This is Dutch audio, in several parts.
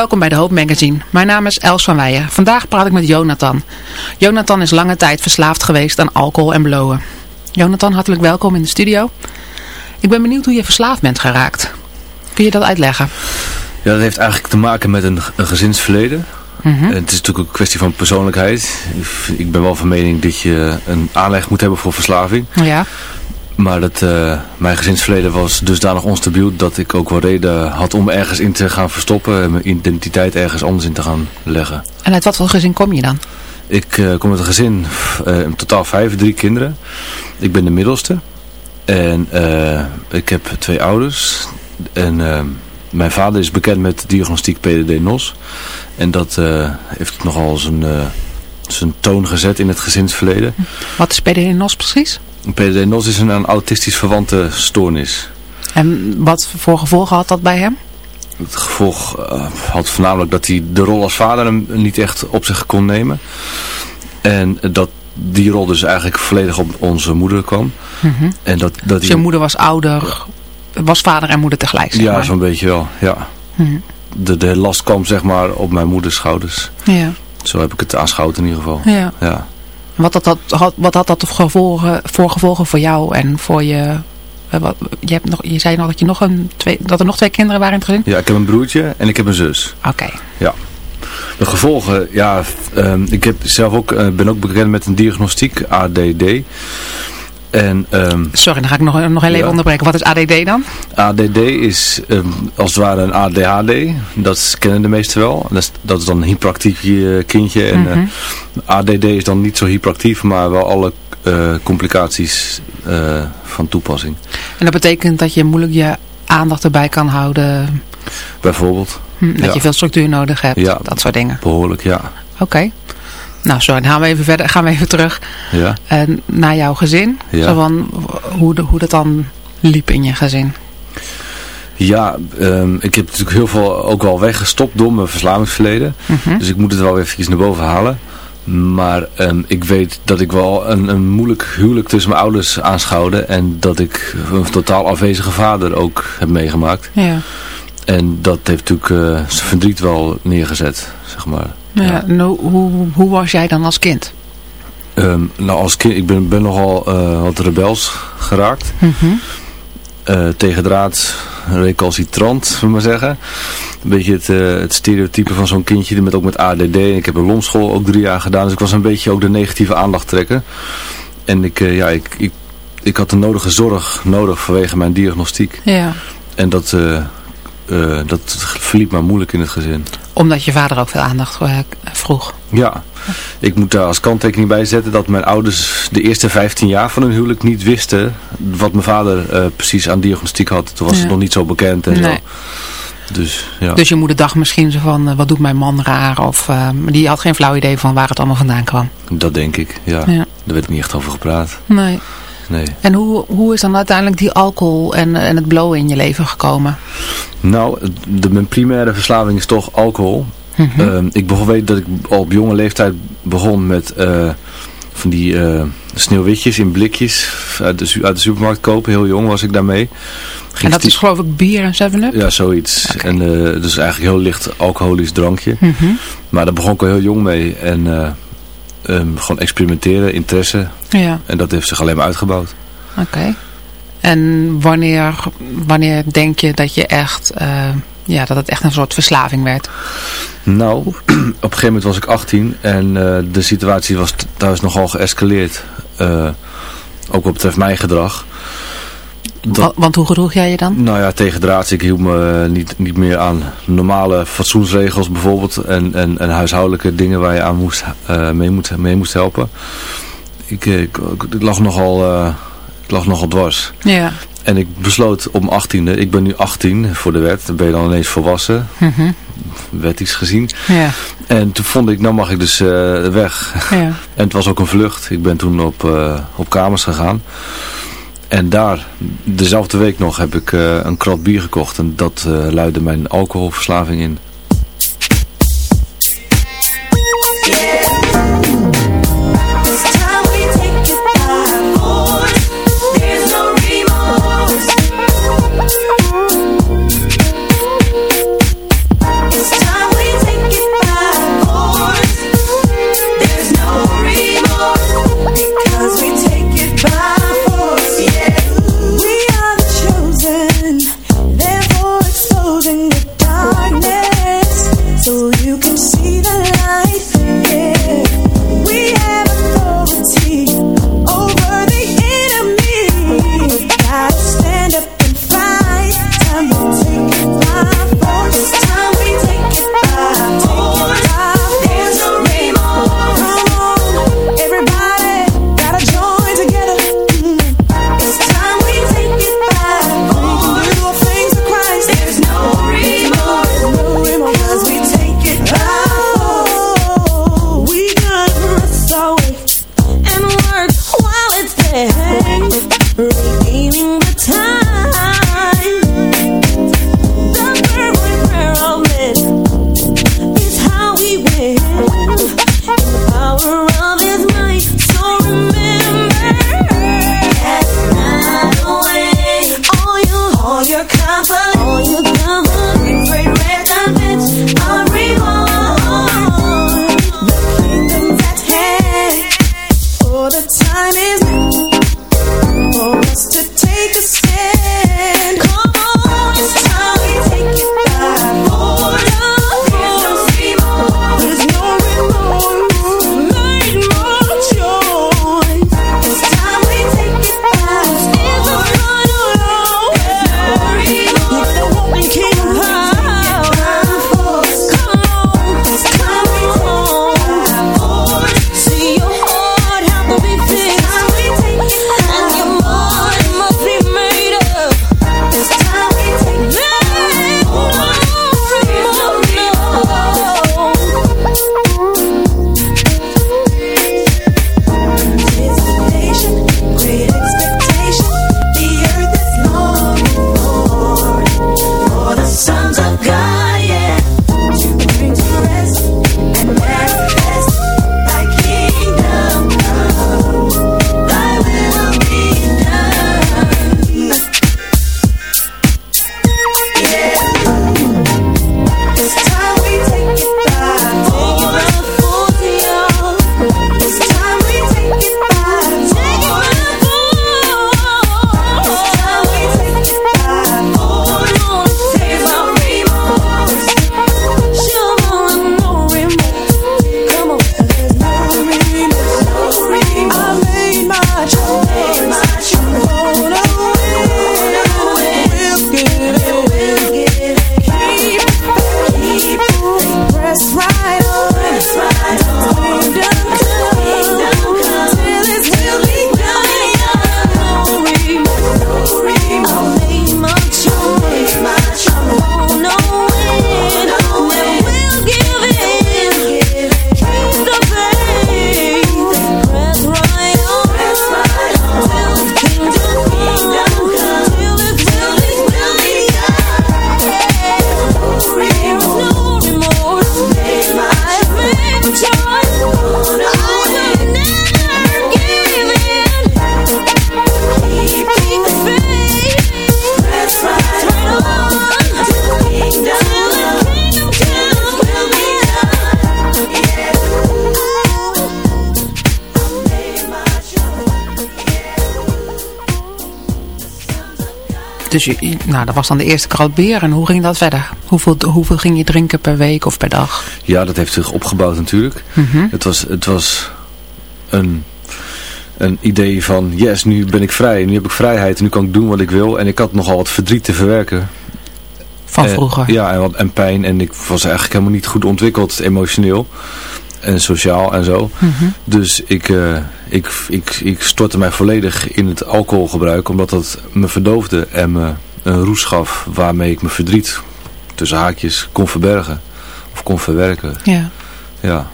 Welkom bij de Hoop Magazine. Mijn naam is Els van Weijen. Vandaag praat ik met Jonathan. Jonathan is lange tijd verslaafd geweest aan alcohol en blowen. Jonathan, hartelijk welkom in de studio. Ik ben benieuwd hoe je verslaafd bent geraakt. Kun je dat uitleggen? Ja, dat heeft eigenlijk te maken met een, een gezinsverleden. Mhm. Het is natuurlijk ook een kwestie van persoonlijkheid. Ik ben wel van mening dat je een aanleg moet hebben voor verslaving. Ja. Maar dat, eh, mijn gezinsverleden was dusdanig onstabiel dat ik ook wel reden had om ergens in te gaan verstoppen. En mijn identiteit ergens anders in te gaan leggen. En uit wat voor gezin kom je dan? Ik eh, kom uit een gezin, eh, in totaal vijf, drie kinderen. Ik ben de middelste. En ik heb twee ouders. En mijn vader is bekend met diagnostiek PDD-NOS. En dat heeft nogal zijn, zijn toon gezet in het gezinsverleden. Wat is PDD-NOS precies? PDD-NOS is een, autistisch verwante stoornis. En wat voor gevolgen had dat bij hem? Het gevolg eh, had voornamelijk dat hij de rol als vader hem niet echt op zich kon nemen. En dat die rol dus eigenlijk volledig op onze moeder kwam. Mhm. En dat, dat Dus je moeder was ouder, was vader en moeder tegelijk, zeg Ja, zo'n beetje wel, ja. Mhm. De, de last kwam zeg maar op mijn moeders schouders. Ja, Zo heb ik het aanschouwd in ieder geval. ja. Ja. Wat, had dat, had, wat had dat voor gevolgen, voor gevolgen voor jou en voor je... eh, Wat, je, hebt nog, je zei nog dat, je nog een, twee, dat er nog twee kinderen waren in het gezin? ja, ik heb een broertje en ik heb een zus. Oké. De gevolgen, ja, ehm, ik heb zelf ook, eh, ben ook bekend met een diagnostiek, ADD. En ehm, Sorry, dan ga ik nog, nog heel even Ja. onderbreken. Wat is ADD dan? ADD is ehm, als het ware een ADHD. Dat kennen de meesten wel. Dat is, dat is dan een hyperactief eh, kindje. En Mhm. eh, ADD is dan niet zo hyperactief, maar wel alle eh, complicaties van toepassing. En dat betekent dat je moeilijk je aandacht erbij kan houden. Bijvoorbeeld, Hm, dat Ja. je veel structuur nodig hebt. Ja. Dat soort dingen. behoorlijk, ja. Oké. Nou, sorry, dan gaan we even verder. Gaan we even terug ja. naar jouw gezin. Ja. Zo van, hoe, de, hoe dat dan liep in je gezin. Ja, ehm, ik heb natuurlijk heel veel ook wel weggestopt door mijn verslavingsverleden. Mhm. Dus ik moet het wel eventjes naar boven halen. Maar ehm, ik weet dat ik wel een, een moeilijk huwelijk tussen mijn ouders aanschouwde. En dat ik een totaal afwezige vader ook heb meegemaakt. Ja. En dat heeft natuurlijk eh, zijn verdriet wel neergezet, zeg maar. Ja. Nou, hoe, hoe was jij dan als kind? Ehm, nou, als kind, ik ben, ben nogal eh, wat rebels geraakt. Mhm. eh tegendraads, recalcitrant, zullen we maar zeggen. Een beetje het, eh, het stereotype van zo'n kindje, met, ook met ADD. Ik heb een lomschool ook drie jaar gedaan, dus ik was een beetje ook de negatieve aandacht trekken. En ik, ja, ik, ik, ik had de nodige zorg nodig vanwege mijn diagnostiek. Ja. En dat, eh, dat verliep maar moeilijk in het gezin. Omdat je vader ook veel aandacht vroeg. Ja, ik moet daar als kanttekening bij zetten dat mijn ouders de eerste 15 jaar van hun huwelijk niet wisten wat mijn vader eh, precies aan diagnostiek had. Toen was Ja. het nog niet zo bekend en Nee. zo. Dus ja. Dus je moeder dacht misschien zo van, eh, wat doet mijn man raar? Of, die had geen flauw idee van waar het allemaal vandaan kwam. dat denk ik, ja. Ja. Daar werd niet echt over gepraat. Nee. Nee. En hoe, hoe is dan uiteindelijk die alcohol en, en het blowen in je leven gekomen? Nou, de, mijn primaire verslaving is toch alcohol. Mhm. Ehm, ik begon, weet dat ik al op jonge leeftijd begon met eh, van die eh, sneeuwwitjes in blikjes uit de, uit de supermarkt kopen. Heel jong was ik daarmee. Ging en dat is geloof ik bier en 7-up? Ja, zoiets. Oké. En eh dus eigenlijk heel licht alcoholisch drankje. Mhm. Maar daar begon ik al heel jong mee. En eh, ehm, gewoon experimenteren, interesse. Ja, En dat heeft zich alleen maar uitgebouwd. oké. En wanneer, wanneer denk je dat je echt, eh, ja, dat het echt een soort verslaving werd? Nou, op een gegeven moment was ik 18 en eh, de situatie was thuis nogal geëscaleerd. Eh, ook wat betreft mijn gedrag. Dat, Want hoe gedroeg jij je dan? nou ja, tegendraads. Ik hield me eh, niet, niet meer aan normale fatsoensregels bijvoorbeeld. En, en, en huishoudelijke dingen waar je aan moest, eh, mee, moet, mee moest helpen. Ik, eh, ik, ik lag nogal, eh, ik lag nogal dwars. Ja. En ik besloot mijn 18e, ik ben nu 18 voor de wet. Dan ben je dan ineens volwassen, Mhm. wettisch gezien. Ja. En toen vond ik, nou mag ik dus weg. ja. En het was ook een vlucht. Ik ben toen op, op kamers gegaan. En daar, dezelfde week nog, heb ik eh, een krat bier gekocht. En dat eh luidde mijn alcoholverslaving in. Dus je, nou, dat was dan de eerste krat bier. En hoe ging dat verder? Hoeveel, hoeveel ging je drinken per week of per dag? Ja, dat heeft zich opgebouwd natuurlijk. Mhm. Het was, het was een, een idee van, yes, nu ben ik vrij. Nu heb ik vrijheid en nu kan ik doen wat ik wil. En ik had nogal wat verdriet te verwerken. Van Eh, vroeger? ja, en, wat, en pijn. En ik was eigenlijk helemaal niet goed ontwikkeld emotioneel. En sociaal en zo. Mhm. Dus ik, eh, ik, ik, ik stortte mij volledig in het alcoholgebruik. Omdat dat me verdoofde en me een roes gaf waarmee ik mijn verdriet tussen haakjes kon verbergen. Of kon verwerken. Ja. Ja.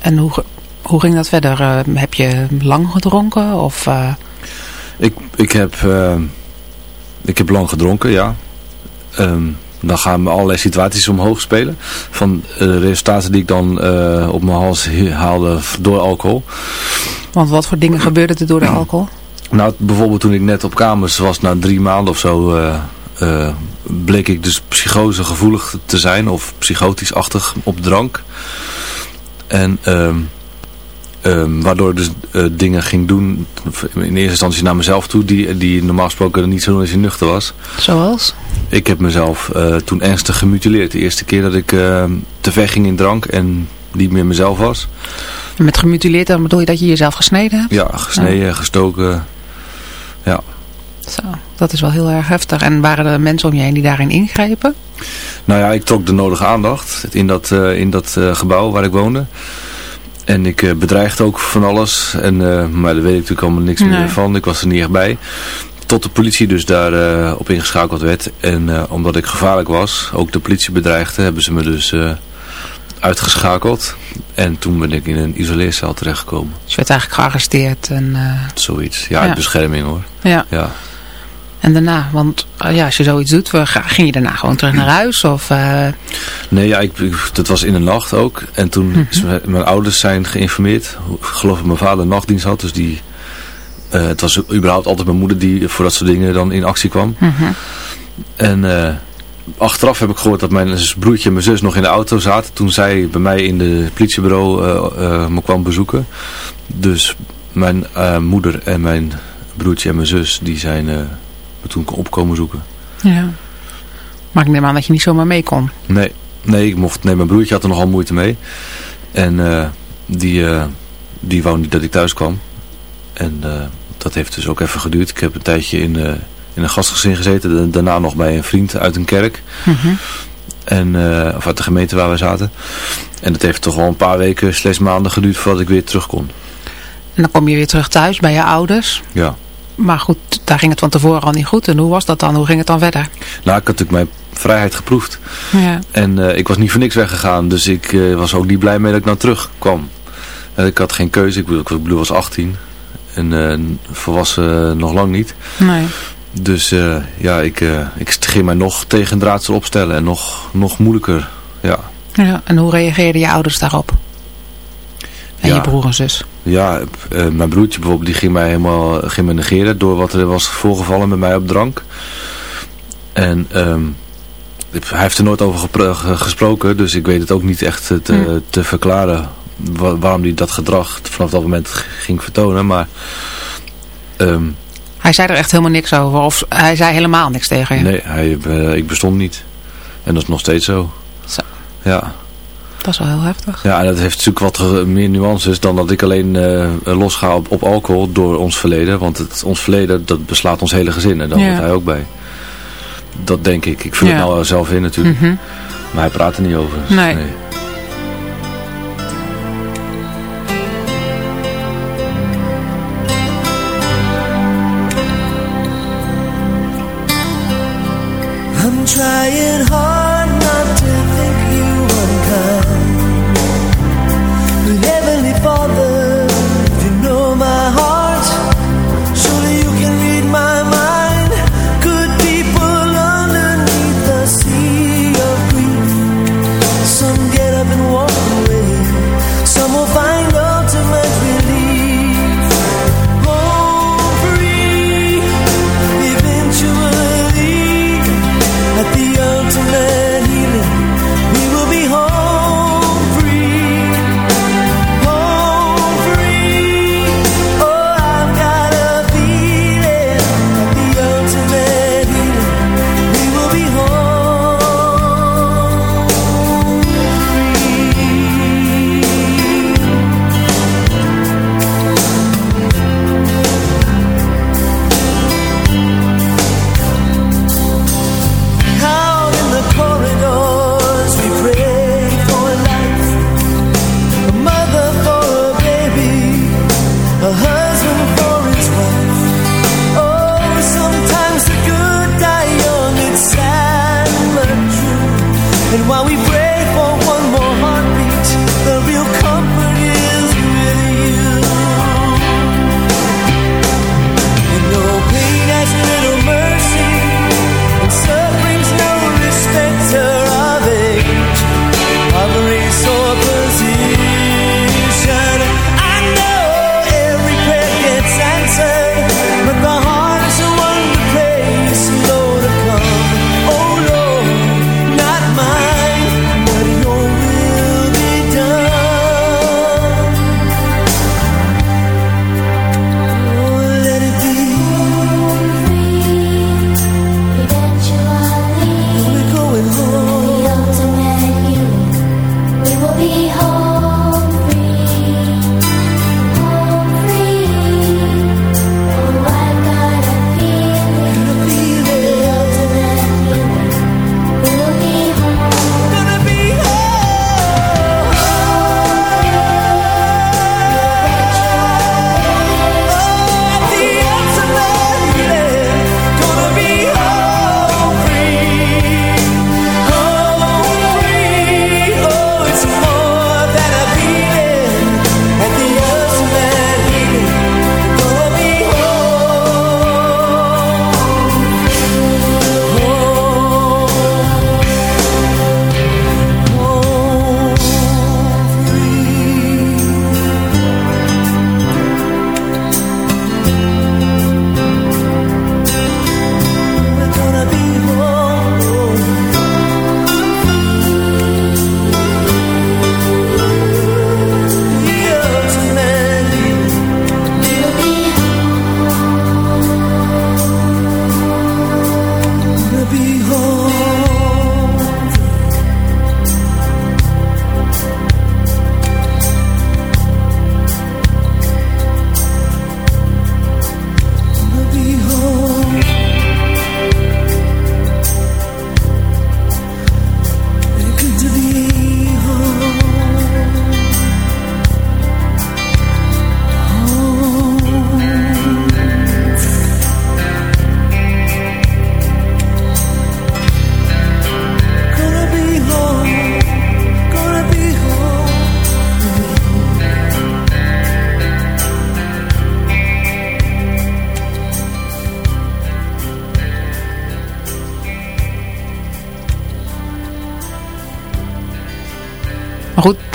En hoe, hoe ging dat verder? Eh, heb je lang gedronken? Of, eh, Ik, ik, heb, eh, ik heb lang gedronken, ja. Ehm, dan gaan me allerlei situaties omhoog spelen. Van eh, de resultaten die ik dan eh, op mijn hals haalde door alcohol. want wat voor dingen gebeurden er door de alcohol? Nou, bijvoorbeeld toen ik net op kamers was, na drie maanden of zo, eh, bleek ik dus psychose gevoelig te zijn. Of psychotisch-achtig op drank. En ehm, ehm, waardoor ik dus eh, dingen ging doen, in eerste instantie naar mezelf toe, die, die normaal gesproken niet zo doen als je nuchter was. Zoals? Ik heb mezelf eh, toen ernstig gemutileerd. De eerste keer dat ik eh, te ver ging in drank en niet meer mezelf was. En Met gemutileerd dan bedoel je dat je jezelf gesneden hebt? Ja, gesneden, gestoken. Ja. Zo, dat is wel heel erg heftig. En waren er mensen om je heen die daarin ingrepen? Nou ja, ik trok de nodige aandacht in dat, eh, in dat gebouw waar ik woonde. En ik eh, bedreigde ook van alles. En, eh, maar daar weet ik natuurlijk allemaal niks Nee. meer van. Ik was er niet echt bij. Tot de politie dus daar eh, op ingeschakeld werd. En omdat ik gevaarlijk was, ook de politie bedreigde, hebben ze me dus uitgeschakeld. En toen ben ik in een isoleercel terechtgekomen. Dus je werd eigenlijk gearresteerd. En, Zoiets. Ja, Ja. uit bescherming hoor. ja. Ja. En daarna, want eh, ja, als je zoiets doet, ging je daarna gewoon terug naar huis? Of, eh, Nee, ja, ik, ik- dat was in de nacht ook. En toen is mijn, mijn ouders zijn geïnformeerd. Ik geloof dat mijn vader een nachtdienst had. Dus die, eh, het was überhaupt altijd mijn moeder die voor dat soort dingen dan in actie kwam. mhm. En achteraf heb ik gehoord dat mijn broertje en mijn zus nog in de auto zaten. Toen zij bij mij in het politiebureau me kwam bezoeken. Dus mijn moeder en mijn broertje en mijn zus, die zijn me toen opkomen zoeken. Ja. Maar ik neem aan dat je niet zomaar mee kon. Nee, nee, ik mocht, nee mijn broertje had er nogal moeite mee. En eh, die, eh, die wou niet dat ik thuis kwam. En eh, dat heeft dus ook even geduurd. Ik heb een tijdje in, in een gastgezin gezeten. Da- Daarna nog bij een vriend uit een kerk. Mhm. En, of uit de gemeente waar we zaten. En het heeft toch wel een paar weken, slechts maanden geduurd voordat ik weer terug kon. En dan kom je weer terug thuis bij je ouders. Ja. Maar goed, daar ging het van tevoren al niet goed. En hoe was dat dan? Hoe ging het dan verder? Nou, ik had natuurlijk mijn vrijheid geproefd. Ja. En eh, ik was niet voor niks weggegaan. Dus ik eh, was ook niet blij mee dat ik nou terugkwam. Eh, ik had geen keuze. Ik ik was 18. En volwassen nog lang niet. Nee. Dus ja, ik, ik ging mij nog tegen draadsel opstellen. En nog, nog moeilijker. Ja. Ja. En hoe reageerden je ouders daarop? En Ja. je broer en zus? Ja, eh, mijn broertje bijvoorbeeld, die ging mij helemaal ging me negeren door wat er was voorgevallen met mij op drank. En ehm, hij heeft er nooit over gesproken, dus ik weet het ook niet echt te, Hm. te verklaren wa- waarom hij dat gedrag vanaf dat moment ging vertonen. Maar ehm, Hij zei er echt helemaal niks over. Of hij zei helemaal niks tegen je. nee, hij, eh, ik bestond niet. En dat is nog steeds zo. Zo. Ja. Dat is wel heel heftig. Ja, en dat heeft natuurlijk wat meer nuances dan dat ik alleen eh losga op, op alcohol door ons verleden. Want het, ons verleden, dat beslaat ons hele gezin en daar Ja. hoort hij ook bij. Dat denk ik. Ik vul Ja. het nou zelf in natuurlijk. Mhm. Maar hij praat er niet over. dus Nee.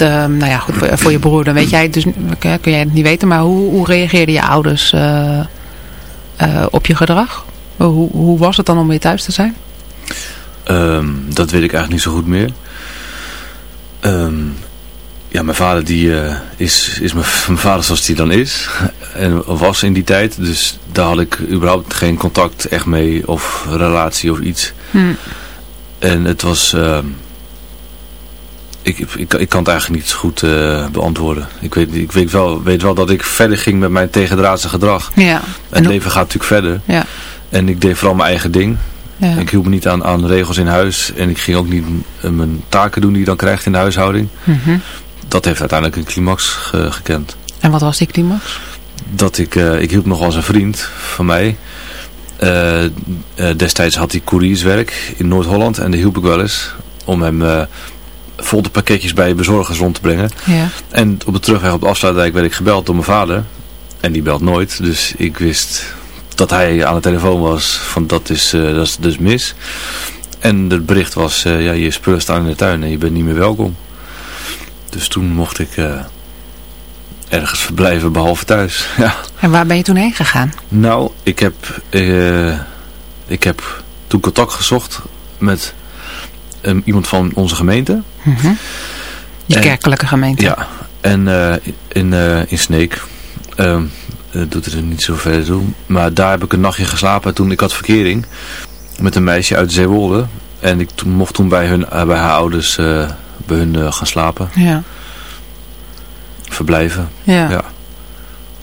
Met, eh, nou ja, goed, voor, voor je broer, dan weet jij het dus, kun jij het niet weten, maar hoe, hoe reageerden je ouders eh, eh, op je gedrag? Hoe, hoe was het dan om weer thuis te zijn? Ehm, dat weet ik eigenlijk niet zo goed meer. Ehm, ja, mijn vader die eh, is, is mijn, mijn vader zoals die dan is. En was in die tijd. Dus daar had ik überhaupt geen contact echt mee. Of relatie of iets. Hm. En het was... ehm, ik, ik, ik kan het eigenlijk niet goed eh, beantwoorden. Ik, weet, ik weet, wel, weet wel dat ik verder ging met mijn tegendraadse gedrag. Ja. En het leven gaat natuurlijk verder. Ja. En ik deed vooral mijn eigen ding. Ja. Ik hield me niet aan, aan regels in huis. En ik ging ook niet eh, mijn taken doen die je dan krijgt in de huishouding. Mhm. Dat heeft uiteindelijk een climax ge- gekend. En wat was die climax? Dat ik, eh, ik hielp nog als een vriend van mij. Destijds had hij courierswerk in Noord-Holland. En daar hielp ik wel eens. Om hem eh volte pakketjes bij bezorgers rond te brengen. Ja. En op de terugweg op de afsluitdijk werd ik gebeld door mijn vader. En die belt nooit. Dus ik wist dat hij aan de telefoon was. Van dat is, eh, dat is dus mis. En het bericht was, eh, ja, je spullen staan in de tuin en je bent niet meer welkom. Dus toen mocht ik eh, ergens verblijven behalve thuis. Ja. En waar ben je toen heen gegaan? Nou, ik heb, ik heb toen contact gezocht met eh, iemand van onze gemeente. Mhm. Je En- kerkelijke gemeente. Ja, en eh, in, eh, in Sneek. Ehm, eh, doet het er niet zo verder toe. Maar daar heb ik een nachtje geslapen toen ik had verkering. Met een meisje uit Zeewolde. En ik mocht toen bij, hun, bij haar ouders bij hun gaan slapen. Ja. Verblijven. Ja. Ja.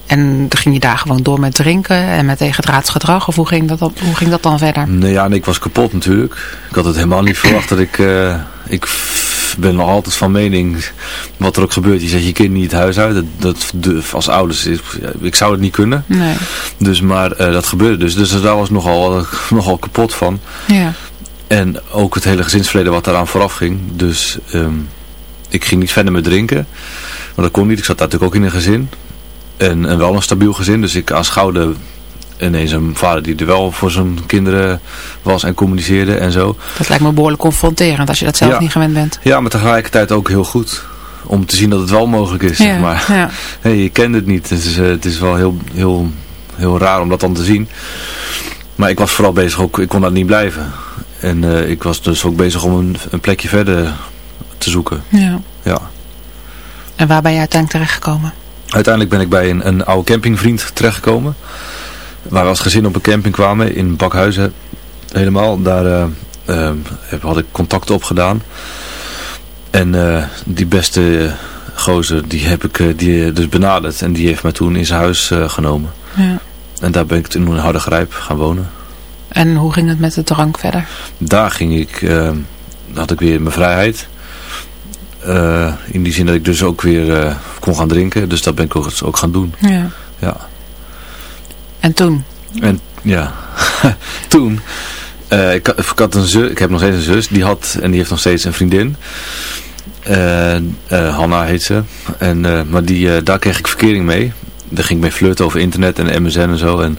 En dan ging je daar gewoon door met drinken en met tegendraads gedrag? Of hoe ging dat dan, hoe ging dat dan verder? Nee, ja, en ik was kapot natuurlijk. Ik had het helemaal niet verwacht dat ik... eh, ik ben nog altijd van mening, wat er ook gebeurt, je zet je kind niet het huis uit. Dat, als ouders, ik zou het niet kunnen. Nee. Dus, maar eh, dat gebeurde dus. Dus daar was nogal, nogal kapot van. Ja. En ook het hele gezinsverleden wat daaraan vooraf ging. Dus ehm, ik ging niet verder met drinken. Want dat kon niet. Ik zat natuurlijk ook in een gezin. En, en wel een stabiel gezin. Dus ik aanschouwde ineens een vader die er wel voor zijn kinderen was en communiceerde en zo. Dat lijkt me behoorlijk confronterend als je dat zelf Ja. niet gewend bent. Ja, maar tegelijkertijd ook heel goed. Om te zien dat het wel mogelijk is, zeg maar. ja. Hey, je kent het niet. Het is, eh, het is wel heel, heel, heel raar om dat dan te zien. Maar ik was vooral bezig, ook, ik kon daar niet blijven. En eh, ik was dus ook bezig om een, een plekje verder te zoeken. ja. Ja. En waar ben je uiteindelijk terechtgekomen? Uiteindelijk ben ik bij een, een oude campingvriend terechtgekomen. Waar we als gezin op een camping kwamen in Bakhuizen. Helemaal. Daar heb- had ik contact op gedaan. En eh, die beste gozer, die heb ik die, dus benaderd. En die heeft mij toen in zijn huis genomen. Ja. En daar ben ik toen in Hardergrijp gaan wonen. En hoe ging het met de drank verder? Daar ging ik, had ik weer mijn vrijheid. Eh, in die zin dat ik dus ook weer eh, kon gaan drinken. Dus dat ben ik ook, ook gaan doen. Ja. Ja. En toen? En ja, toen, eh, ik, ik had een zus, ik heb nog steeds een zus, die had, en die heeft nog steeds een vriendin. Hanna heet ze. En, maar die, daar kreeg ik verkering mee. Daar ging ik mee flirten over internet en MSN en zo. En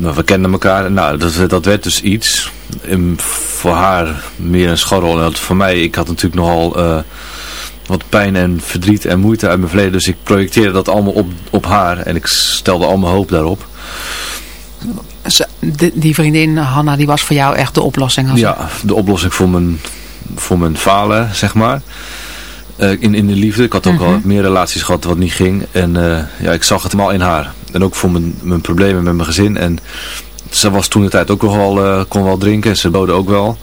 we kenden elkaar. Nou, dat, dat werd dus iets. En voor haar meer een scharrel. En voor mij, ik had natuurlijk nogal eh, wat pijn en verdriet en moeite uit mijn verleden. Dus ik projecteerde dat allemaal op, op haar. En ik stelde al mijn hoop daarop. Die vriendin Hanna, die was voor jou echt de oplossing? Als Ja, de oplossing voor mijn, voor mijn falen, zeg maar. Eh, in, in de liefde. Ik had ook Mhm. al meer relaties gehad wat niet ging. En eh, ja, ik zag het allemaal in haar. En ook voor mijn, mijn problemen met mijn gezin. En ze was toen de tijd ook nog wel, eh, kon wel drinken. Ze bode ook wel.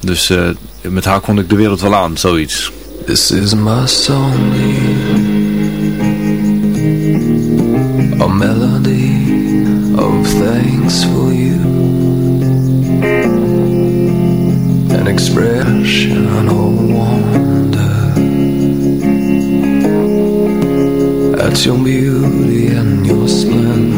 Dus eh, met haar kon ik de wereld wel aan, zoiets. This is my song, a melody of thanks for you, an expression of wonder at your beauty and your horseman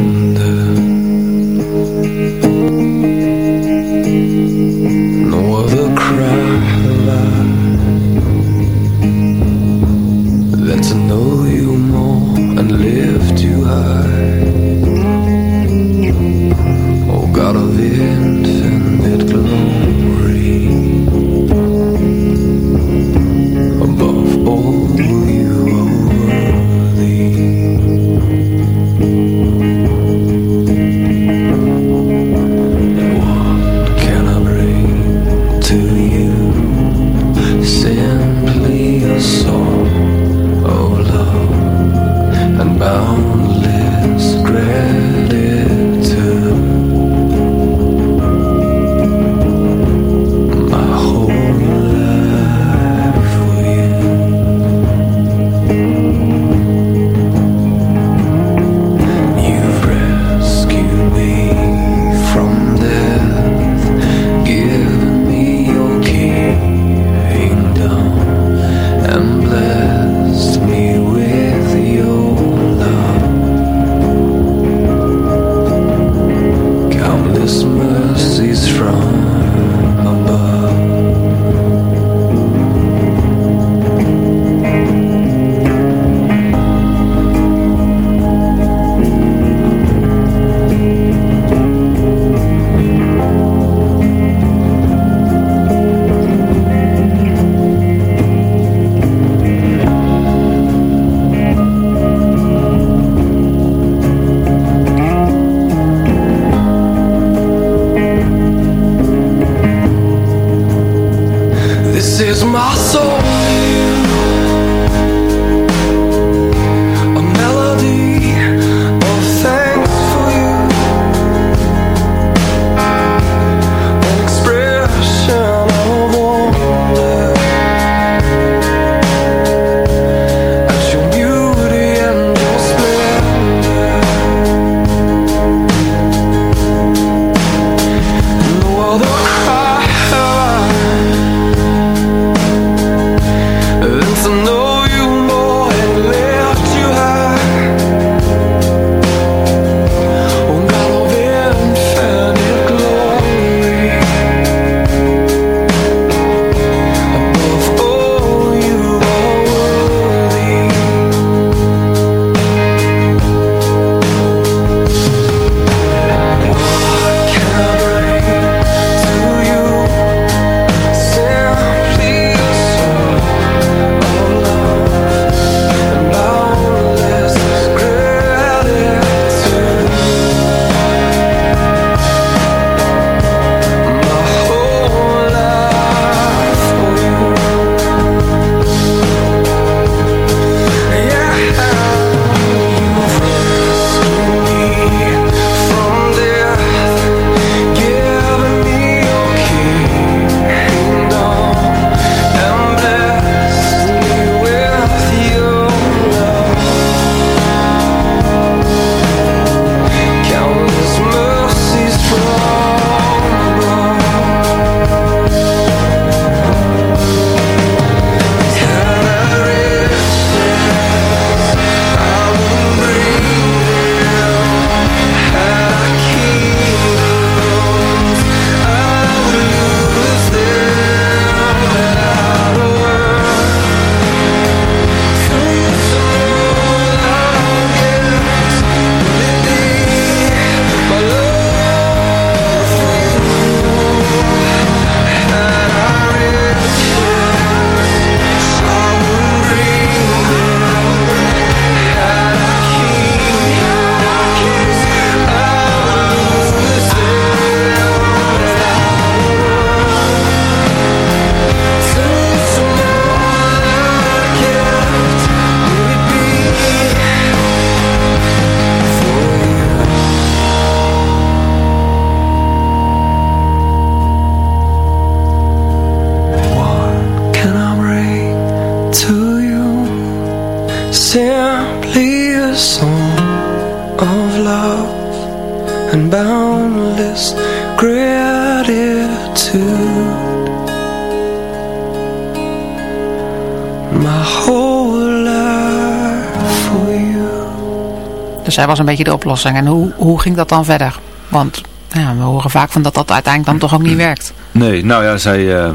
Dus zij was een beetje de oplossing. En hoe, hoe ging dat dan verder? Want ja, we horen vaak van dat dat uiteindelijk dan toch ook niet werkt. Nee, nou ja, zij, eh,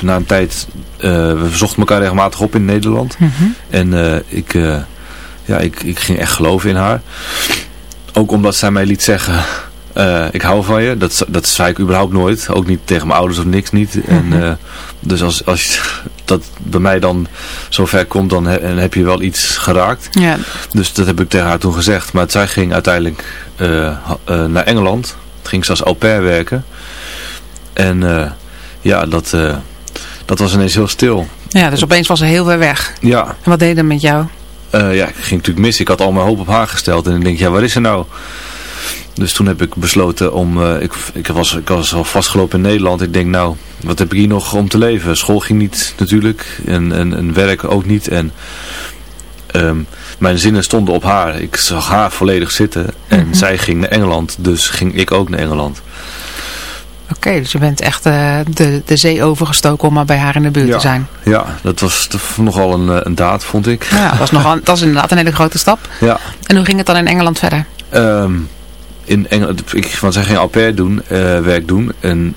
na een tijd, eh, we zochten elkaar regelmatig op in Nederland. En eh, ik, ja, ik, ik ging echt geloven in haar. Ook omdat zij mij liet zeggen, ik hou van je. Dat, dat zei ik überhaupt nooit. Ook niet tegen mijn ouders of niks niet. En, eh, dus als, als dat bij mij dan zo ver komt, dan, heb je wel iets geraakt. Ja, Dus dat heb ik tegen haar toen gezegd. Maar zij ging uiteindelijk eh, eh, naar Engeland. Het ging ze als au pair werken. En eh, ja, dat, dat was ineens heel stil. ja, dus opeens was ze heel ver weg. Ja, En wat deed dat met jou? ja, ik ging natuurlijk mis. Ik had al mijn hoop op haar gesteld. En ik denk, ja, waar is ze nou? Dus toen heb ik besloten om... eh, ik, ik, was, ik was al vastgelopen in Nederland. Ik denk, nou, wat heb ik hier nog om te leven? School ging niet natuurlijk. En, en, en werk ook niet. En ehm, mijn zinnen stonden op haar. Ik zag haar volledig zitten. En zij ging naar Engeland. Dus ging ik ook naar Engeland. Oké, dus je bent echt eh, de, de zee overgestoken om maar bij haar in de buurt Ja. te zijn. Ja, dat was nogal een, eh, een daad, vond ik. Ja, dat is, nogal, dat is inderdaad een hele grote stap. Ja. En hoe ging het dan in Engeland verder? Ehm, in Engeland, ik, want zij ging au pair doen, eh, werk doen. En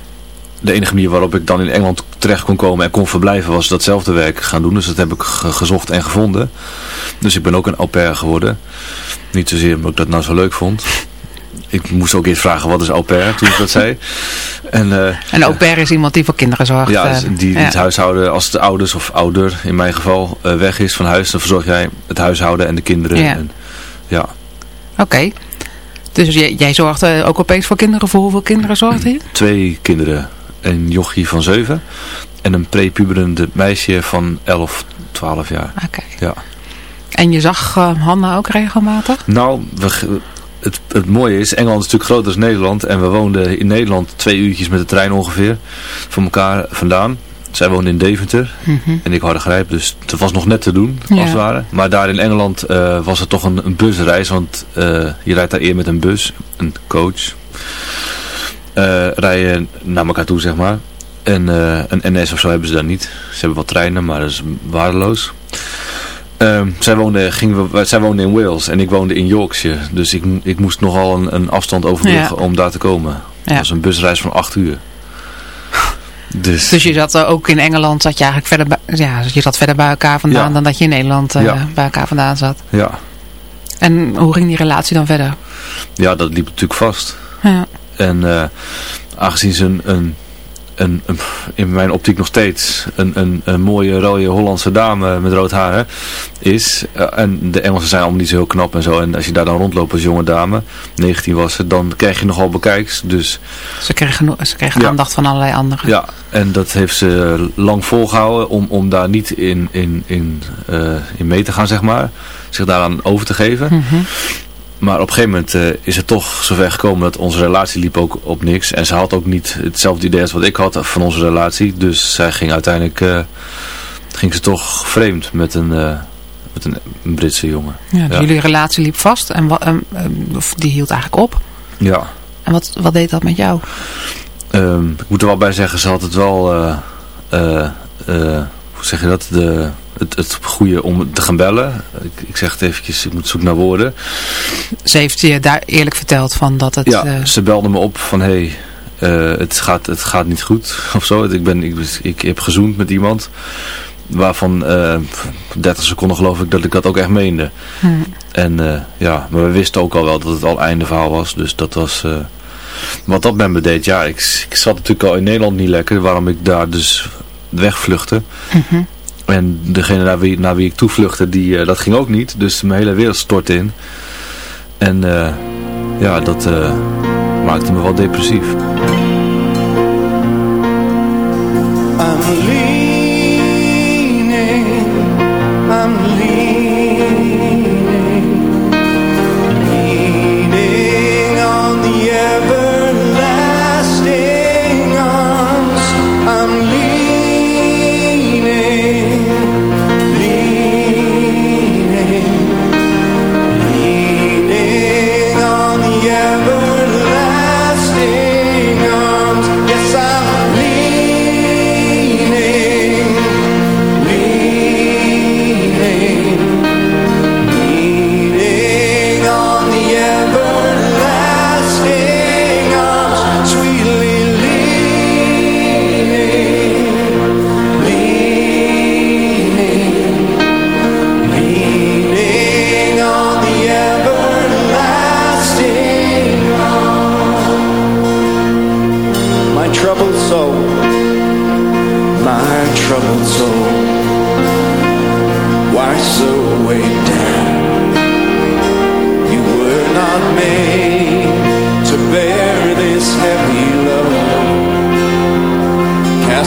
de enige manier waarop ik dan in Engeland terecht kon komen en kon verblijven was datzelfde werk gaan doen. Dus dat heb ik ge- gezocht en gevonden. Dus ik ben ook een au pair geworden. Niet zozeer omdat ik dat nou zo leuk vond. Ik moest ook eerst vragen wat is au pair toen ik dat zei. En, En au pair is iemand die voor kinderen zorgt. ja, eh, die, die ja. het huishouden, als de ouders of ouder in mijn geval eh, weg is van huis, dan verzorg jij het huishouden en de kinderen. Ja. En, ja. Oké. Dus jij, jij zorgde ook opeens voor kinderen. Voor hoeveel kinderen zorgde je? twee kinderen. Een jochie van zeven en een prepuberende meisje van 11, 12 jaar. Oké. Ja. En je zag eh, Hanna ook regelmatig? Nou, we, het, het mooie is, Engeland is natuurlijk groter dan Nederland. En we woonden in Nederland twee uurtjes met de trein ongeveer van elkaar vandaan. Zij woonde in Deventer Mhm. en ik Hardergrijp, dus het was nog net te doen, Ja. als het ware. Maar daar in Engeland eh, was het toch een, een busreis, want eh, je rijdt daar eer met een bus, een coach. eh rijden naar elkaar toe, zeg maar. En een NS of zo hebben ze daar niet. Ze hebben wat treinen, maar dat is waardeloos. Ehm, zij, woonde, gingen we, zij woonde in Wales en ik woonde in Yorkshire. Dus ik, ik moest nogal een, een afstand overbruggen Ja. om daar te komen. Ja. Dat was een busreis van acht uur. Dus, Dus je zat eh, ook in Engeland, zat je eigenlijk verder bij, ja, je zat verder bij elkaar vandaan Ja. dan dat je in Nederland eh, Ja. bij elkaar vandaan zat. ja. En hoe ging die relatie dan verder? ja, dat liep natuurlijk vast. Ja. En eh, aangezien ze een, een, een, een- in mijn optiek nog steeds een, een, een mooie rode Hollandse dame met rood haar hè, is. eh, en de Engelsen zijn allemaal niet zo heel knap en zo. En als je daar dan rondloopt als jonge dame, 19 was ze, dan krijg je nogal bekijks. Dus Ze kregen, ze kregen Ja. aandacht van allerlei anderen. ja, en dat heeft ze lang volgehouden om, om daar niet in, in, in, eh, in mee te gaan, zeg maar. Zich daaraan over te geven. Mhm. Maar op een gegeven moment eh, is het toch zover gekomen dat onze relatie liep ook op niks. En ze had ook niet hetzelfde idee als wat ik had van onze relatie. Dus zij ging uiteindelijk, eh, ging ze toch vreemd met een, eh, met een, Britse jongen. Ja, dus Ja. Jullie relatie liep vast en of die hield eigenlijk op. Ja, En wat, wat deed dat met jou? Ehm, ik moet er wel bij zeggen, ze had het wel, hoe zeg je dat, de, het, het goede om te gaan bellen. Ik, ik zeg het eventjes, ik moet zoeken naar woorden. Ze heeft je daar eerlijk verteld van dat het... Ja, eh, ze belde me op van, hé, hey, eh, het, gaat, het gaat niet goed of zo. Ik, ben, ik, ik heb gezoend met iemand waarvan eh 30 seconden geloof ik dat ik dat ook echt meende. hm. En ja, maar we wisten ook al wel dat het al einde verhaal was. Dus dat was... wat dat met me deed, ja, ik, ik zat natuurlijk al in Nederland niet lekker. Waarom ik daar dus wegvluchtte. Mhm. En degene naar wie, wie ik toevluchtte, die, eh, dat ging ook niet. Dus mijn hele wereld stortte in. En eh, ja, dat eh, maakte me wel depressief.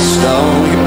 stone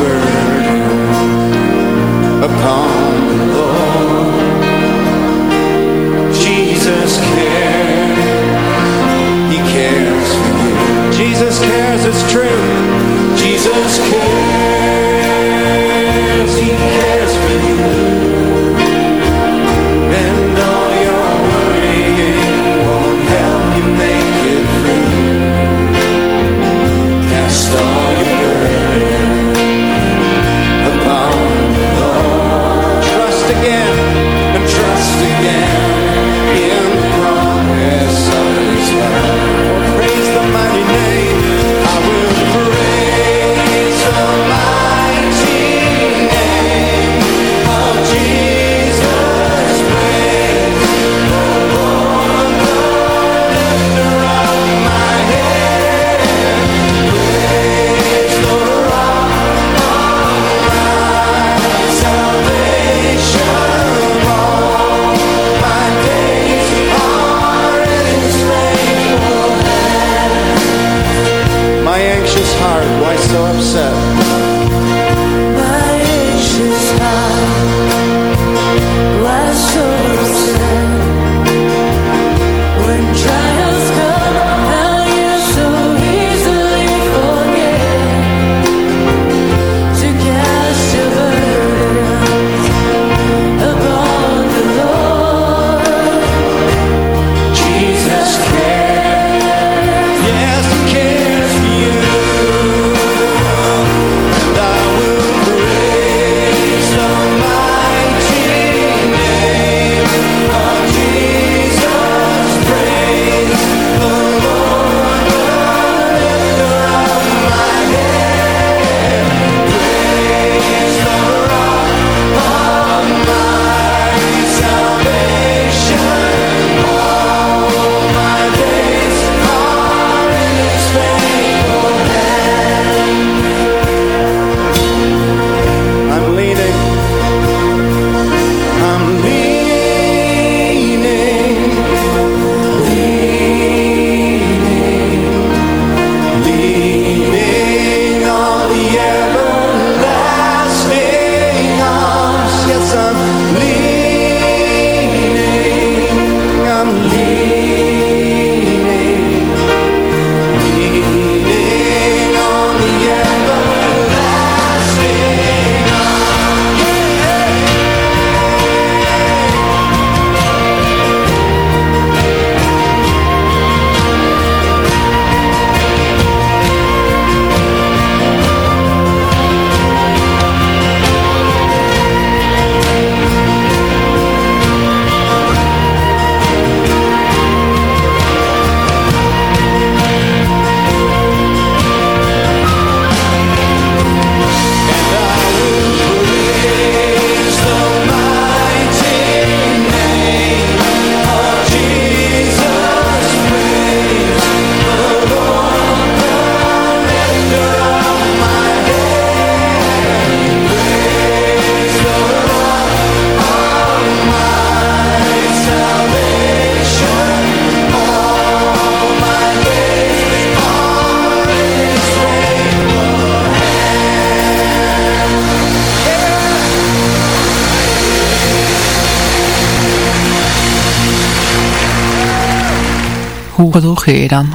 Hoe je dan?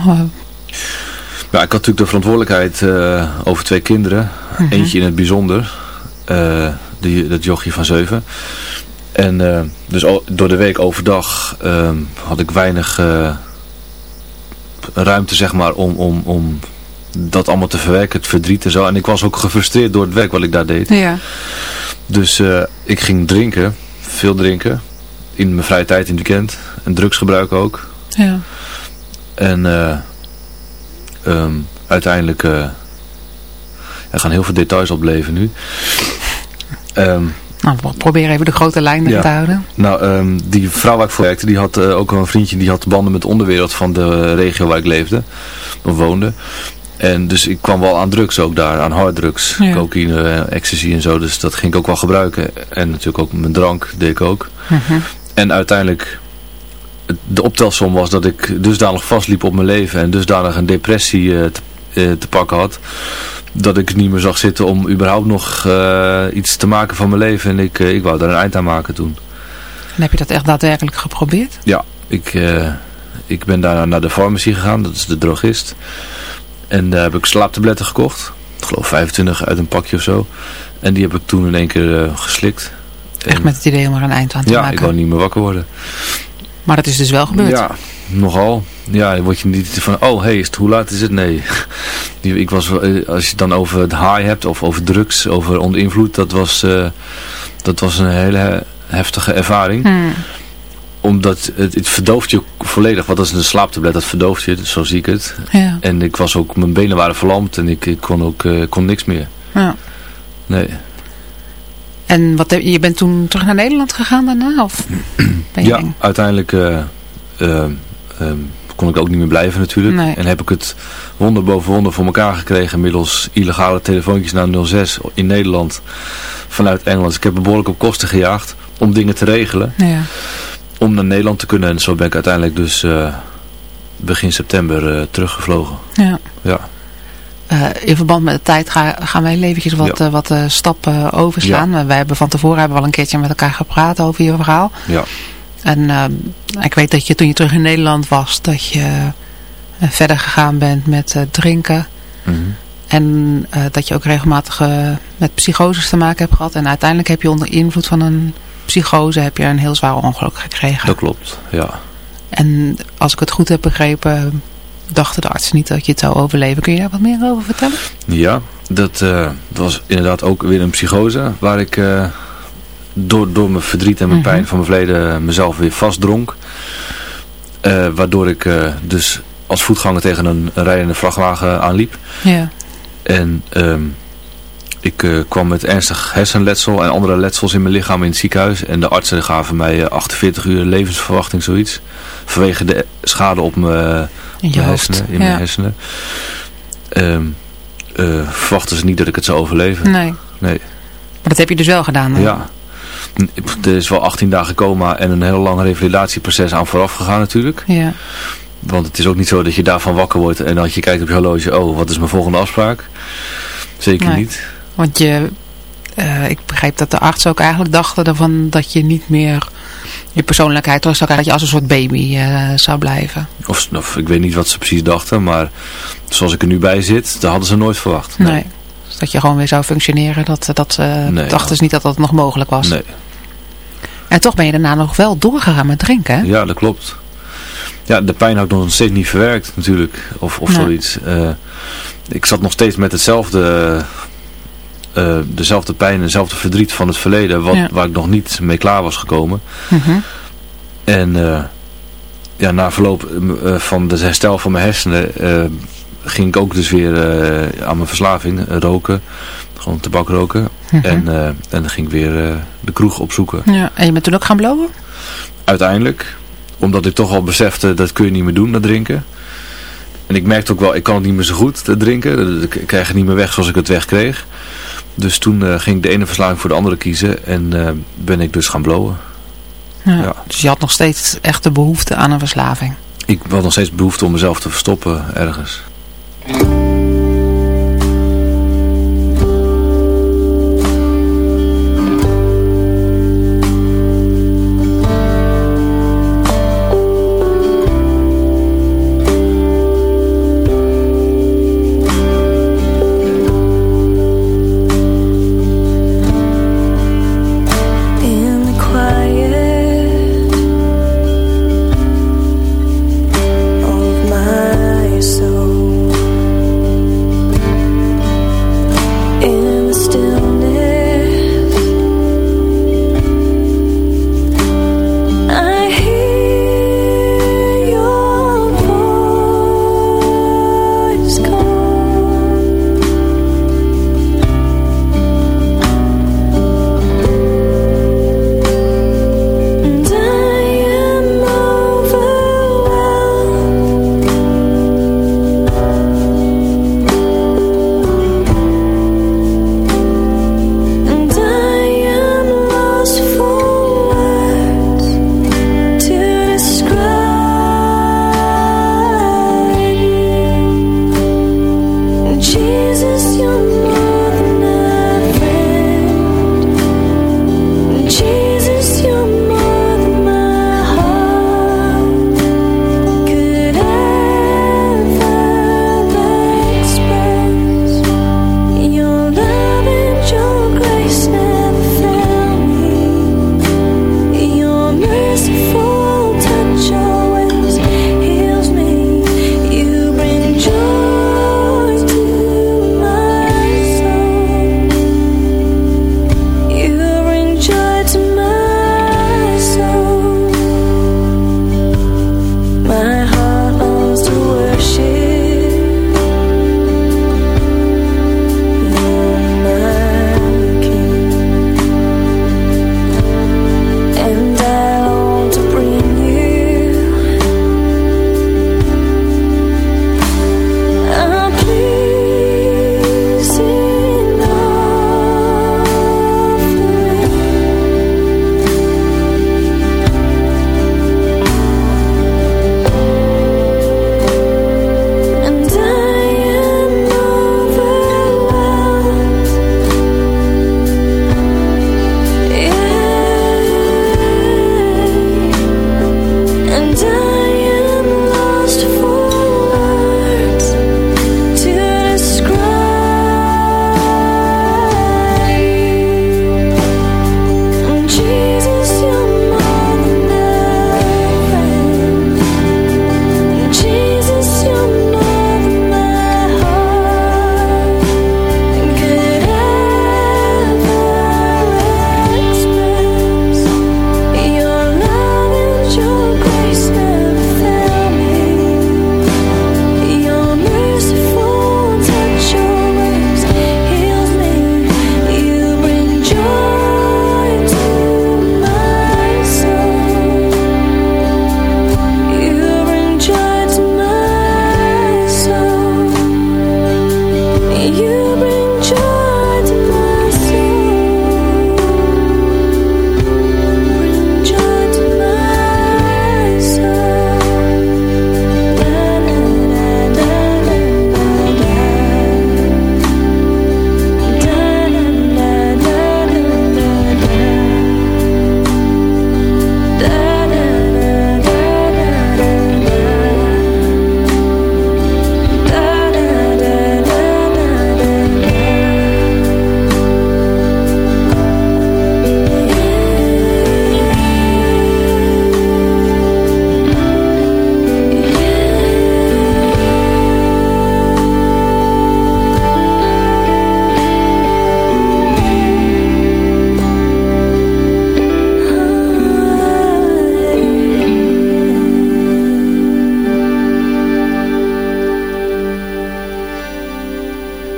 Ja, ik had natuurlijk de verantwoordelijkheid eh, over twee kinderen. Mhm. Eentje in het bijzonder. eh, die, dat jochie van zeven. En eh, dus door de week overdag had ik weinig ruimte zeg maar om, om, om dat allemaal te verwerken. Het verdriet en zo. En ik was ook gefrustreerd door het werk wat ik daar deed. Ja. Dus ik ging drinken. Veel drinken. In mijn vrije tijd in het weekend. En drugs gebruiken ook. Ja. En eh, ehm, uiteindelijk, eh, er gaan heel veel details opleven nu. Ehm, Nou, we proberen even de grote lijn erin Ja. te houden. nou, ehm, die vrouw waar ik voor werkte, die had eh, ook een vriendje die had banden met de onderwereld van de regio waar ik leefde, of woonde. En dus ik kwam wel aan drugs ook daar, aan harddrugs, Ja. cocaïne, ecstasy en zo. Dus dat ging ik ook wel gebruiken. En natuurlijk ook mijn drank deed ik ook. Mhm. En uiteindelijk de optelsom was dat ik dusdanig vastliep op mijn leven en dusdanig een depressie eh, te, eh, te pakken had. Dat ik het niet meer zag zitten om überhaupt nog eh, iets te maken van mijn leven. En ik, ik wou daar een eind aan maken toen. En heb je dat echt daadwerkelijk geprobeerd? Ja, ik, ik ben daarna naar de farmacie gegaan, dat is de drogist. En daar heb ik slaaptabletten gekocht. Ik geloof 25 uit een pakje of zo. En die heb ik toen in één keer geslikt. Echt En- met het idee om er een eind aan te ja, maken. ik wou niet meer wakker worden. Maar dat is dus wel gebeurd. Ja, nogal. Ja, dan word je niet van, oh hey, is het, hoe laat is het? Nee. Ik was, eh, als je het dan over het high hebt, of over drugs, over onder invloed, dat was, eh, dat was een hele he- heftige ervaring. Hmm. Omdat het, het verdooft je volledig, wat is een slaaptablet, dat verdooft je, zo zie ik het. Ja. En ik was ook, mijn benen waren verlamd en ik, ik kon ook eh, kon niks meer. Ja. Nee. En wat, heb- je bent toen terug naar Nederland gegaan daarna? Of ben je Ja, eng? uiteindelijk eh, eh, eh, kon ik ook niet meer blijven natuurlijk. Nee. En heb ik het wonder boven wonder voor elkaar gekregen middels illegale telefoontjes naar 06 in Nederland vanuit Engeland. Dus ik heb behoorlijk op kosten gejaagd om dingen te regelen. Ja. Om naar Nederland te kunnen. En zo ben ik uiteindelijk dus eh, begin september teruggevlogen. Ja. Ja. Eh, in verband met de tijd ga- gaan wij even eventjes wat, Ja. eh, wat eh, stappen overslaan. Eh, wij hebben van tevoren hebben we al een keertje met elkaar gepraat over je verhaal. Ja. En ehm, ik weet dat je toen je terug in Nederland was, dat je verder gegaan bent met drinken. Mhm. En dat je ook regelmatig met psychoses te maken hebt gehad. En uiteindelijk heb je onder invloed van een psychose heb je een heel zwaar ongeluk gekregen. Dat klopt, ja. En als ik het goed heb begrepen, dachten de artsen niet dat je het zou overleven. Kun je daar wat meer over vertellen? Ja, dat, eh, was inderdaad ook weer een psychose waar ik eh, door, door mijn verdriet en mijn Mhm. pijn van mijn verleden mezelf weer vastdronk. Eh, waardoor ik dus als voetganger tegen een, een rijdende vrachtwagen aanliep. Ja. En ehm, ik kwam met ernstig hersenletsel en andere letsels in mijn lichaam in het ziekenhuis. En de artsen gaven mij eh, 48 uur levensverwachting, zoiets. Vanwege de schade op mijn, In je mijn hoofd. hersenen. In ja. mijn hersenen. Ehm, eh, verwachten ze niet dat ik het zou overleven. Nee. Nee. Maar dat heb je dus wel gedaan. hè? Ja. Er is wel 18 dagen coma en een heel lang revalidatieproces aan vooraf gegaan natuurlijk. Ja. Want het is ook niet zo dat je daarvan wakker wordt en dat je kijkt op je horloge, oh wat is mijn volgende afspraak? Zeker Nee. niet. Want je, eh, ik begreep dat de arts ook eigenlijk dachten ervan dat je niet meer je persoonlijkheid terug zou krijgen. Dat je als een soort baby eh, zou blijven. Of, of ik weet niet wat ze precies dachten, maar zoals ik er nu bij zit, dat hadden ze nooit verwacht. Nee. Dus dat je gewoon weer zou functioneren. Dat, dat eh, Nee, dachten ze niet dat dat nog mogelijk was. Nee. En toch ben je daarna nog wel doorgegaan met drinken. Hè? Ja, dat klopt. Ja, de pijn had ik nog steeds niet verwerkt natuurlijk. Of, of Nee. zoiets. Eh, ik zat nog steeds met hetzelfde, eh, dezelfde pijn en dezelfde verdriet van het verleden. Wat, Ja. Waar ik nog niet mee klaar was gekomen. Mhm. En eh, ja, na verloop eh, van het herstel van mijn hersenen ging ik ook dus weer aan mijn verslaving roken. Gewoon tabak roken. Mhm. En, en dan ging ik weer de kroeg opzoeken. Ja. En je bent toen ook gaan blowen? Uiteindelijk, omdat ik toch al besefte, dat kun je niet meer doen, dat drinken. En ik merkte ook wel, ik kan het niet meer zo goed, drinken. Ik krijg het niet meer weg zoals ik het wegkreeg. Dus toen eh, ging ik de ene verslaving voor de andere kiezen. En eh, ben ik dus gaan blowen. Ja. Ja. Dus je had nog steeds echt de behoefte aan een verslaving. Ik had nog steeds behoefte om mezelf te verstoppen ergens.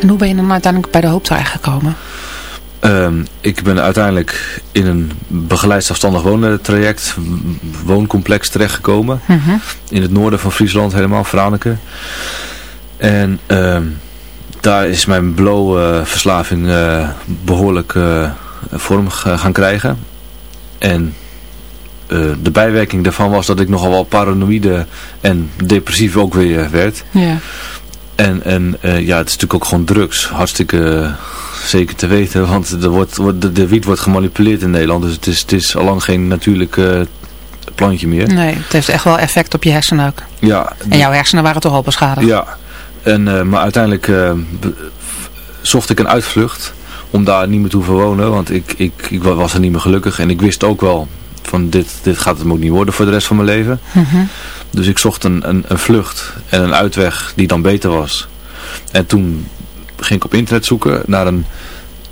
En hoe ben je dan uiteindelijk bij de hoop terechtgekomen? Ehm, ik ben uiteindelijk in een begeleid zelfstandig wonen traject, wooncomplex terechtgekomen. Mhm. In het noorden van Friesland helemaal, Franeker. En ehm, daar is mijn blow-verslaving eh, behoorlijk eh, vorm gaan krijgen. En eh, de bijwerking daarvan was dat ik nogal wel paranoïde en depressief ook weer werd. Ja. En, en eh, ja, het is natuurlijk ook gewoon drugs. Hartstikke eh, zeker te weten, want er wordt, de, de wiet wordt gemanipuleerd in Nederland. Dus het is, het is al lang geen natuurlijk eh, plantje meer. Nee, het heeft echt wel effect op je hersenen ook. Ja, En jouw hersenen waren toch al beschadigd? ja. En, maar uiteindelijk zocht ik een uitvlucht om daar niet meer te hoeven wonen. Want ik, ik, ik wa- was er niet meer gelukkig. En ik wist ook wel van dit, dit gaat het ook niet worden voor de rest van mijn leven. Mhm. Dus ik zocht een, een, een vlucht en een uitweg die dan beter was. En toen ging ik op internet zoeken naar een,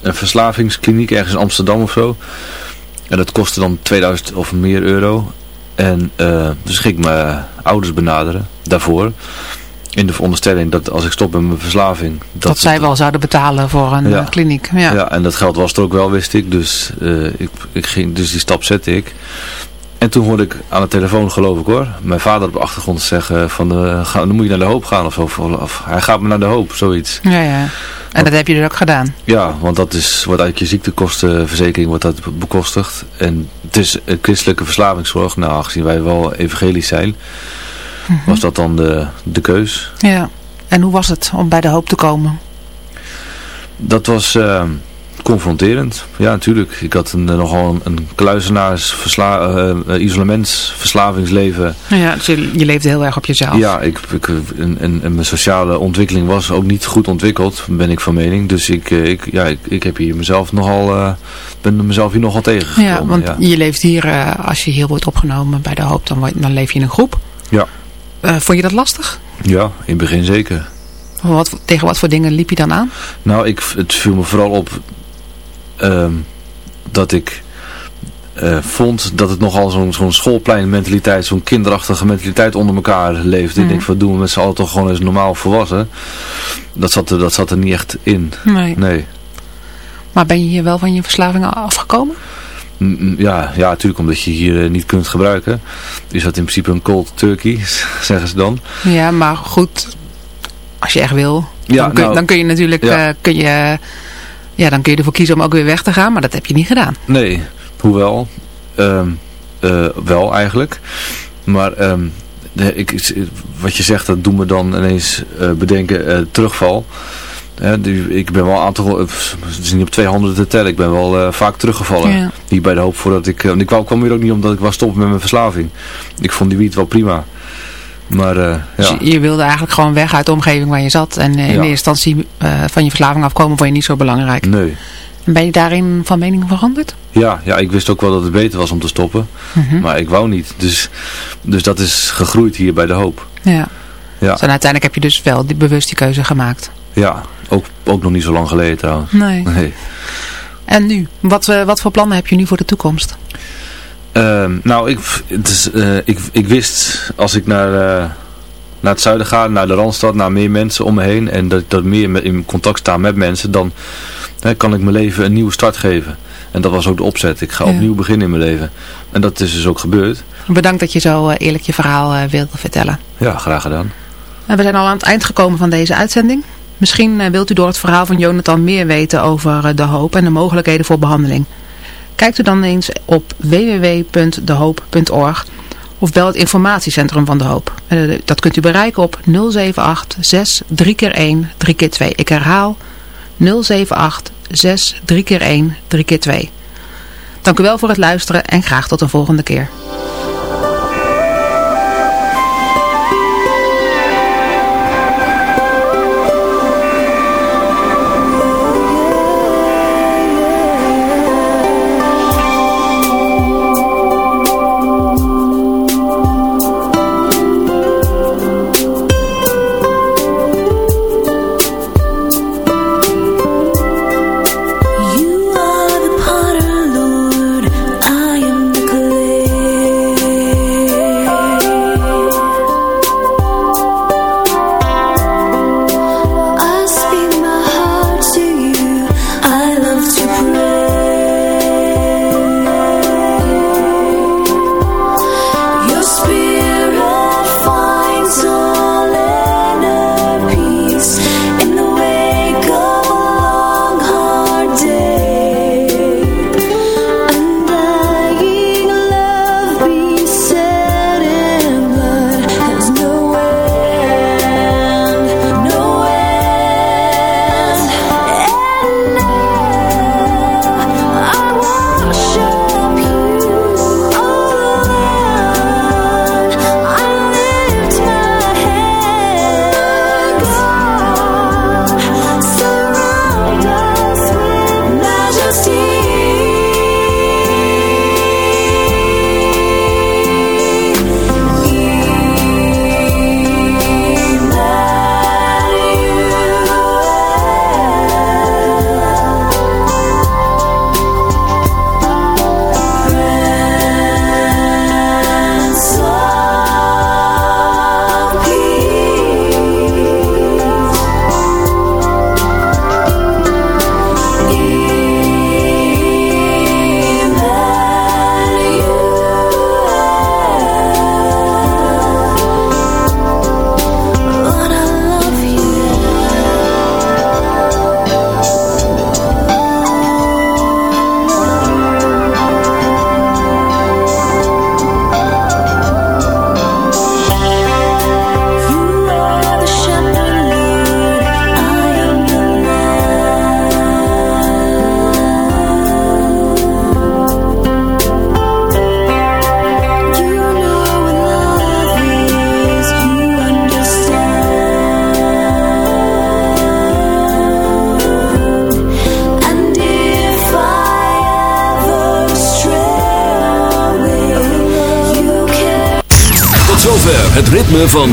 een verslavingskliniek ergens in Amsterdam of zo. En dat kostte dan 2000 of meer euro. En eh, dus ging ik mijn ouders benaderen daarvoor. In de veronderstelling dat als ik stop met mijn verslaving... Dat, zij wel zouden betalen voor een Ja. eh, kliniek. Ja. Ja. en dat geld was er ook wel, wist ik. Dus, eh, ik, ik ging, dus die stap zette ik. En toen hoorde ik aan de telefoon, geloof ik hoor, mijn vader op de achtergrond zeggen van, eh, ga, dan moet je naar de hoop gaan of zo. Of, of hij gaat me naar de hoop, zoiets. ja, ja. En dat heb je dus ook gedaan. Ja, want dat is, wordt uit je ziektekostenverzekering wordt dat be- bekostigd. En het is een christelijke verslavingszorg. Nou, aangezien wij wel evangelisch zijn, was dat dan de, de keus. Ja. En hoe was het om bij de hoop te komen? Dat was eh, confronterend. Ja, natuurlijk. Ik had een, nogal een, een kluizenaars versla, eh, isolementsverslavingsleven. Ja, dus je, je leefde heel erg op jezelf. Ja, ik, ik, en, mijn sociale ontwikkeling was ook niet goed ontwikkeld, ben ik van mening. Dus ik, eh, ik, ja, ik, ik heb hier mezelf nogal, eh, ben mezelf hier nogal tegengekomen. Ja, want je leeft hier, als je hier wordt opgenomen bij de hoop, dan, dan leef je in een groep. Ja. Eh, vond je dat lastig? ja, in het begin zeker. Wat, tegen wat voor dingen liep je dan aan? Nou, ik, het viel me vooral op ehm, dat ik eh, vond dat het nogal zo'n zo'n schoolpleinmentaliteit, zo'n kinderachtige mentaliteit onder elkaar leefde. Ik Mhm. denk, wat doen we met z'n allen toch gewoon eens normaal volwassen? Dat zat, er, dat zat er niet echt in. Nee. Nee. Maar ben je hier wel van je verslaving afgekomen? Mm, mm, Ja, ja, natuurlijk omdat je hier eh, niet kunt gebruiken. Is dat in principe een cold turkey, zeggen ze dan. Ja, maar goed, als je echt wil, Ja, dan, kun, nou, dan kun je natuurlijk, ja. eh, kun je, ja, dan kun je ervoor kiezen om ook weer weg te gaan, maar dat heb je niet gedaan. Nee, hoewel. ehm, eh, wel eigenlijk. Maar ehm, de, ik, wat je zegt, dat doet me dan ineens bedenken terugval. Ik ben wel een aantal, het is niet op twee handen te tellen, ik ben wel eh, vaak teruggevallen. Ja. Hier bij de hoop voordat ik, eh, want ik kwam, kwam hier ook niet omdat ik was stoppen met mijn verslaving. Ik vond die wiet wel prima. Maar eh, Dus ja, je, je wilde eigenlijk gewoon weg uit de omgeving waar je zat. En in Ja. eerste instantie van je verslaving afkomen vond je niet zo belangrijk. nee. En ben je daarin van mening veranderd? Ja, ja, ik wist ook wel dat het beter was om te stoppen. Mhm. Maar ik wou niet. Dus, dus dat is gegroeid hier bij de hoop. Ja. Ja. Dus uiteindelijk heb je dus wel die, bewust die keuze gemaakt. Ja, ook, ook nog niet zo lang geleden trouwens. Nee. Nee. En nu? Wat, eh, wat voor plannen heb je nu voor de toekomst? Ehm, nou, ik, het is, eh, ik, ik wist als ik naar, eh, naar het zuiden ga, naar de Randstad, naar meer mensen om me heen en dat ik dat meer met, in contact sta met mensen, dan hè, kan ik mijn leven een nieuwe start geven. En dat was ook de opzet. Ik ga Ja. opnieuw beginnen in mijn leven. En dat is dus ook gebeurd. Bedankt dat je zo eerlijk je verhaal wilde vertellen. Ja, graag gedaan. En we zijn al aan het eind gekomen van deze uitzending. Misschien eh, wilt u door het verhaal van Jonathan meer weten over eh, de hoop en de mogelijkheden voor behandeling. Kijkt u dan eens op www.dehoop.org of bel het informatiecentrum van de hoop. Eh, Dat kunt u bereiken op 078 6 3 keer 1 3 keer 2. Ik herhaal 078 6 3 keer 1 3 keer 2. Dank u wel voor het luisteren en graag tot een volgende keer.